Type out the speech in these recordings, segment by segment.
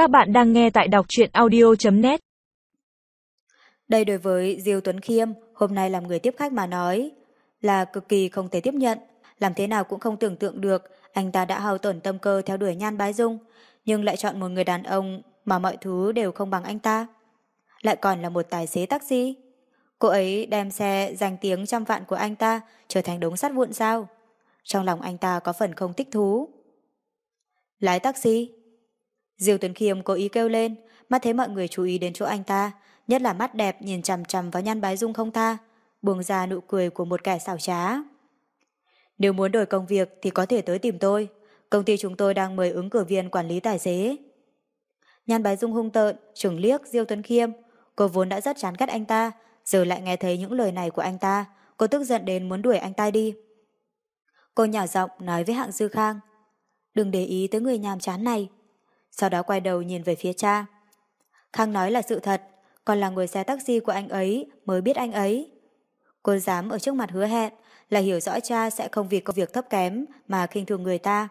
Các bạn đang nghe tại đọc truyện audio.net Đây đối với Diêu Tuấn Khiêm, hôm nay làm người tiếp khách mà nói, là cực kỳ không thể tiếp nhận, làm thế nào cũng không tưởng tượng được anh ta đã hao tổn tâm cơ theo đuổi nhan bái dung, nhưng lại chọn một người đàn ông mà mọi thứ đều không bằng anh ta. Lại còn là một tài xế taxi. Cô ấy đem xe danh tiếng trăm vạn của anh ta trở thành đống sắt vụn sao? Trong lòng anh ta có phần không thích thú. Lái taxi. Diêu Tuấn Khiêm cố ý kêu lên, mắt thấy mọi người chú ý đến chỗ anh ta, nhất là mắt đẹp nhìn chằm chằm vào nhan bái dung không tha, buông ra nụ cười của một kẻ xảo trá. Nếu muốn đổi công việc thì có thể tới tìm tôi. Công ty chúng tôi đang mời ứng cử viên quản lý tài xế. Nhan bái dung hung tợn, trừng liếc Diêu Tuấn Khiêm. Cô vốn đã rất chán ghét anh ta, giờ lại nghe thấy những lời này của anh ta. Cô tức giận đến muốn đuổi anh ta đi. Cô nhỏ giọng nói với hạng Dư Khang. Đừng để ý tới người nhàm chán này. Sau đó quay đầu nhìn về phía cha. Khang nói là sự thật, còn là người xe taxi của anh ấy mới biết anh ấy. Cô dám ở trước mặt hứa hẹn là hiểu rõ cha sẽ không vì công việc thấp kém mà khinh thường người ta.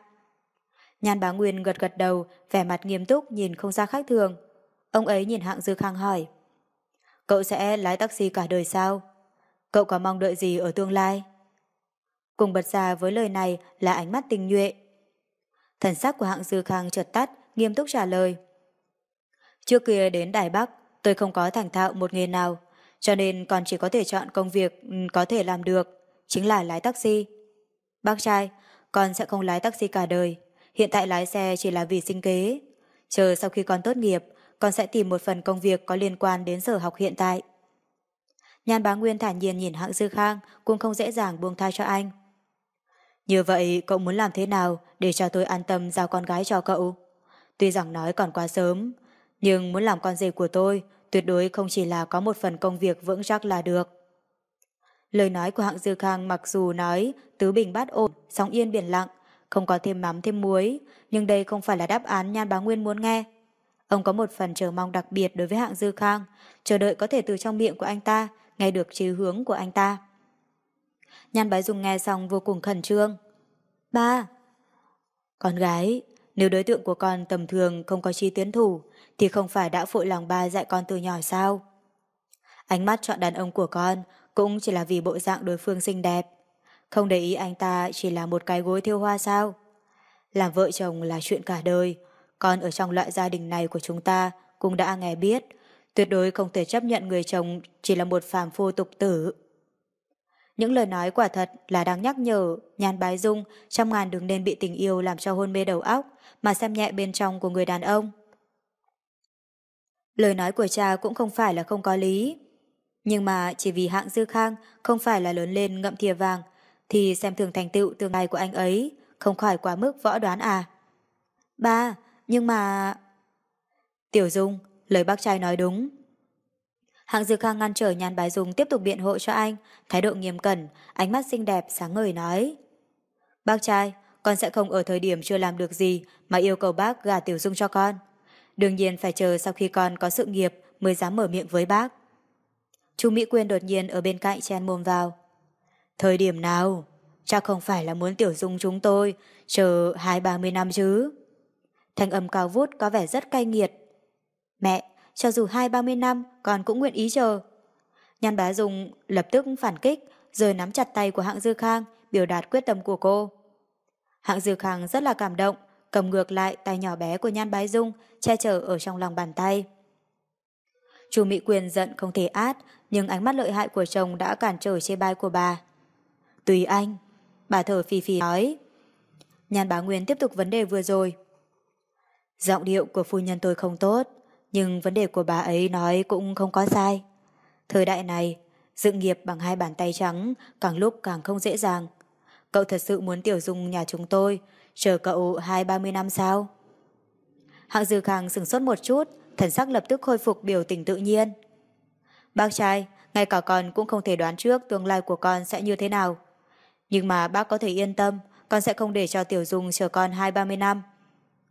Nhan bá Nguyên gật gật đầu, vẻ mặt nghiêm túc nhìn không ra khác thường. Ông ấy nhìn hạng dư khang hỏi. Cậu sẽ lái taxi cả đời sao? Cậu có mong đợi gì ở tương lai? Cùng bật ra với lời này là ánh mắt tình nhuệ. Thần sắc của hạng dư khang chợt tắt, nghiêm túc trả lời. Trước kia đến Đài Bắc, tôi không có thành thạo một nghề nào, cho nên còn chỉ có thể chọn công việc ừ, có thể làm được, chính là lái taxi. Bác trai, con sẽ không lái taxi cả đời, hiện tại lái xe chỉ là vì sinh kế. Chờ sau khi con tốt nghiệp, con sẽ tìm một phần công việc có liên quan đến sở học hiện tại. Nhan bá Nguyên thản nhiên nhìn hạng dư khang cũng không dễ dàng buông tha cho anh. Như vậy cậu muốn làm thế nào để cho tôi an tâm giao con gái cho cậu? Tuy rằng nói còn quá sớm, nhưng muốn làm con rể của tôi tuyệt đối không chỉ là có một phần công việc vững chắc là được. Lời nói của hạng dư khang mặc dù nói tứ bình bát ổn, sóng yên biển lặng, không có thêm mắm thêm muối, nhưng đây không phải là đáp án nhan bá Nguyên muốn nghe. Ông có một phần chờ mong đặc biệt đối với hạng dư khang, chờ đợi có thể từ trong miệng của anh ta nghe được chí hướng của anh ta. Nhan bái dùng nghe xong vô cùng khẩn trương. Ba! Con gái, nếu đối tượng của con tầm thường không có chi tiến thủ, thì không phải đã phụ lòng ba dạy con từ nhỏ sao? Ánh mắt chọn đàn ông của con cũng chỉ là vì bộ dạng đối phương xinh đẹp. Không để ý anh ta chỉ là một cái gối thiêu hoa sao? Làm vợ chồng là chuyện cả đời, con ở trong loại gia đình này của chúng ta cũng đã nghe biết, tuyệt đối không thể chấp nhận người chồng chỉ là một phàm phu tục tử. Những lời nói quả thật là đáng nhắc nhở nhàn Bái Dung trăm ngàn đừng nên bị tình yêu làm cho hôn mê đầu óc mà xem nhẹ bên trong của người đàn ông. Lời nói của cha cũng không phải là không có lý. Nhưng mà chỉ vì hạng dư khang không phải là lớn lên ngậm thìa vàng thì xem thường thành tựu tương lai của anh ấy không khỏi quá mức võ đoán à. Ba, nhưng mà... Tiểu Dung, lời bác trai nói đúng. Hạng Dư Khang ngăn trở Nhan Bái Dung tiếp tục biện hộ cho anh, thái độ nghiêm cẩn, ánh mắt xinh đẹp sáng ngời nói. Bác trai, con sẽ không ở thời điểm chưa làm được gì mà yêu cầu bác gả Tiểu Dung cho con. Đương nhiên phải chờ sau khi con có sự nghiệp mới dám mở miệng với bác. Chu Mỹ Quyên đột nhiên ở bên cạnh chen mồm vào. Thời điểm nào? Chắc không phải là muốn Tiểu Dung chúng tôi chờ hai ba mươi năm chứ. Thanh âm cao vút có vẻ rất cay nghiệt. Mẹ, cho dù hai ba mươi năm còn cũng nguyện ý chờ. Nhan bá Dung lập tức phản kích rồi nắm chặt tay của hạng Dư Khang biểu đạt quyết tâm của cô. Hạng Dư Khang rất là cảm động cầm ngược lại tay nhỏ bé của Nhan Bái Dung che chở ở trong lòng bàn tay. Chu Mỹ Quyền giận không thể át nhưng ánh mắt lợi hại của chồng đã cản trở chê bai của bà. Tùy anh, bà thở phì phì nói. Nhan bá Nguyên tiếp tục vấn đề vừa rồi. Giọng điệu của phu nhân tôi không tốt, nhưng vấn đề của bà ấy nói cũng không có sai. Thời đại này, dựng nghiệp bằng hai bàn tay trắng càng lúc càng không dễ dàng. Cậu thật sự muốn tiểu dung nhà chúng tôi, chờ cậu hai ba mươi năm sao? Hạng Dư Khang sừng sốt một chút, thần sắc lập tức khôi phục biểu tình tự nhiên. Bác trai, ngay cả con cũng không thể đoán trước tương lai của con sẽ như thế nào. Nhưng mà bác có thể yên tâm, con sẽ không để cho Tiểu Dung chờ con hai ba mươi năm.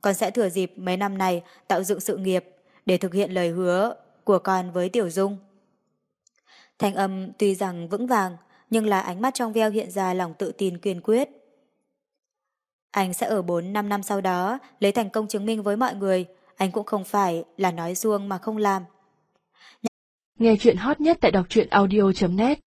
Con sẽ thừa dịp mấy năm này tạo dựng sự nghiệp để thực hiện lời hứa của con với Tiểu Dung. Thanh âm tuy rằng vững vàng, nhưng là ánh mắt trong veo hiện ra lòng tự tin kiên quyết. Anh sẽ ở 4-5 năm sau đó lấy thành công chứng minh với mọi người anh cũng không phải là nói xuông mà không làm. Nghe chuyện hot nhất tại đọc truyện audio.net